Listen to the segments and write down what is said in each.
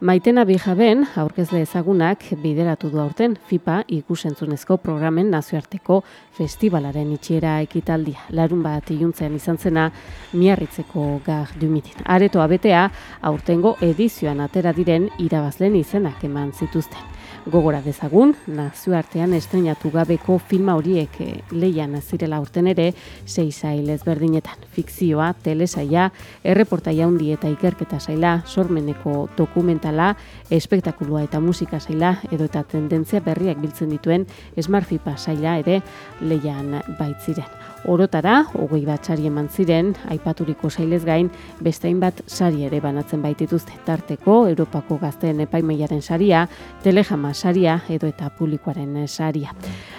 Maitena Bijaben, aurkezle ezagunak bideratu du aurten FIPA ikusentzunezko programen nazioarteko festivalaren itxiera ekitaldia. Larun bat iuntzean izan zena miarritzeko gar dumitin. Areto abetea, aurtengo edizioan atera diren irabazlen izenak eman zituzten gogora dezagun, nazioartean estrenatu gabeko filma horiek eh, leian zirela urten ere, sei sail ezberdinetan, fikzioa, telesaia, erreportaia handi eta ikerketa saila, sormeneko dokumentala, espektakulua eta musika saila, edo eta tendentzia berriak biltzen dituen Smartfipa saila ere leian baitziren. Orotara, hogei bat sari eman ziren, aipaturiko sailez gain, beste hainbat sari ere banatzen baitituzte. Tarteko, Europako gazteen epaimeiaren saria, telejama saria edo eta publikoaren saria.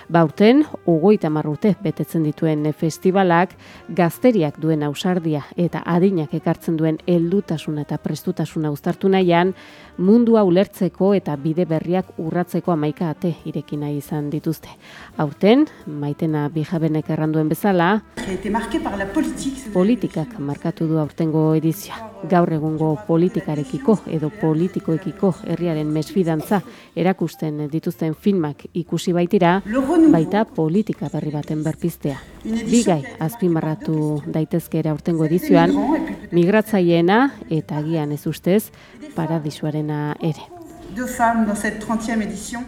Baurten, ogoi tamarrute betetzen dituen festivalak, gazteriak duen ausardia eta adinak ekartzen duen heldutasuna eta prestutasuna uztartu nahian, mundua ulertzeko eta bide berriak urratzeko amaika ate irekina izan dituzte. Aurten, maitena bijabenek erranduen bezala, politikak markatu du aurtengo edizioa. Gaur egungo politikarekiko edo politikoekiko herriaren mesfidantza erakusten dituzten filmak ikusi baitira, baita politika berri baten berpiztea. Bigai azpimarratu daitezke era aurtengo edizioan, migratzaileena eta agian ez ustez paradisuarena ere.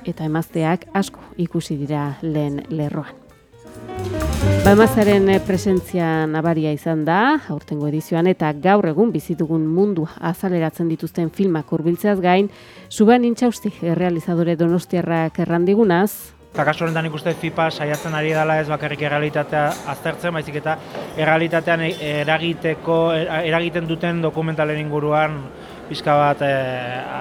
Eta emazteak asko ikusi dira lehen lerroan. Bamazaren presentzia nabaria izan da, aurtengo edizioan, eta gaur egun bizitugun mundu azaleratzen dituzten filmak urbiltzeaz gain, zuban intxausti realizadore donostiarrak errandigunaz. Kasu honetan ikuste FIPA saiatzen ari dela ez bakarrik errealitatea aztertzen, baizik eta errealitatean eragiteko, eragiten duten dokumentalen inguruan pizka bat e,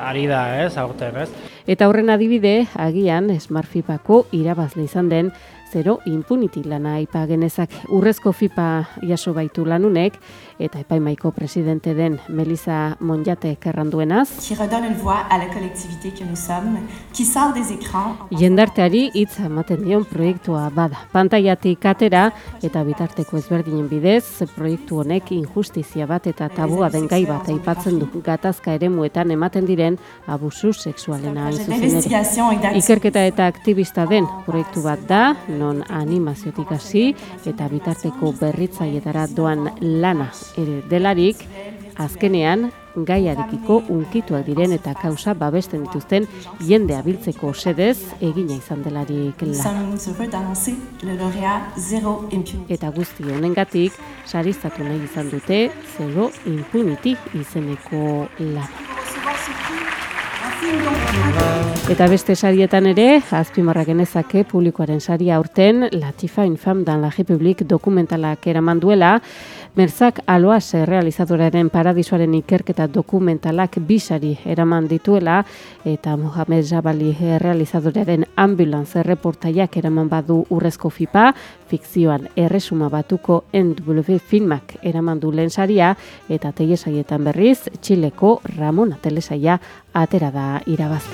ari da, ez, aurten, ez. Eta horren adibide, agian, Smart FIPako irabazle izan den zero impunity lana aipa genezak. Urrezko fipa jaso baitu lanunek eta epaimaiko presidente den Melisa Monjate kerranduenaz. Jendarteari hitz ematen dion proiektua bada. Pantaiatik atera eta bitarteko ezberdinen bidez, proiektu honek injustizia bat eta tabua den gai bat aipatzen du. gatazka eremuetan ematen diren abusu sexualena Ikerketa eta aktivista den proiektu bat da, non animaziotik hasi eta bitarteko berritzaietara doan lana ere delarik, azkenean gaiarekiko unkituak diren eta kausa babesten dituzten jende abiltzeko sedez egina izan delarik Eta guzti honengatik saristatu nahi izan dute zero impunity izeneko lana. Eta beste sarietan ere, azpimarra genezake publikoaren saria aurten Latifa Infam dan la Republik dokumentalak eraman duela, Merzak Aloaz realizadoraren paradisoaren ikerketa dokumentalak bisari eraman dituela eta Mohamed Jabali realizadoraren ambulance reportaiak eraman badu urrezko fipa, fikzioan erresuma batuko NW filmak eraman du lehen saria eta teiesaietan berriz, Txileko Ramona telesaia atera da irabazte.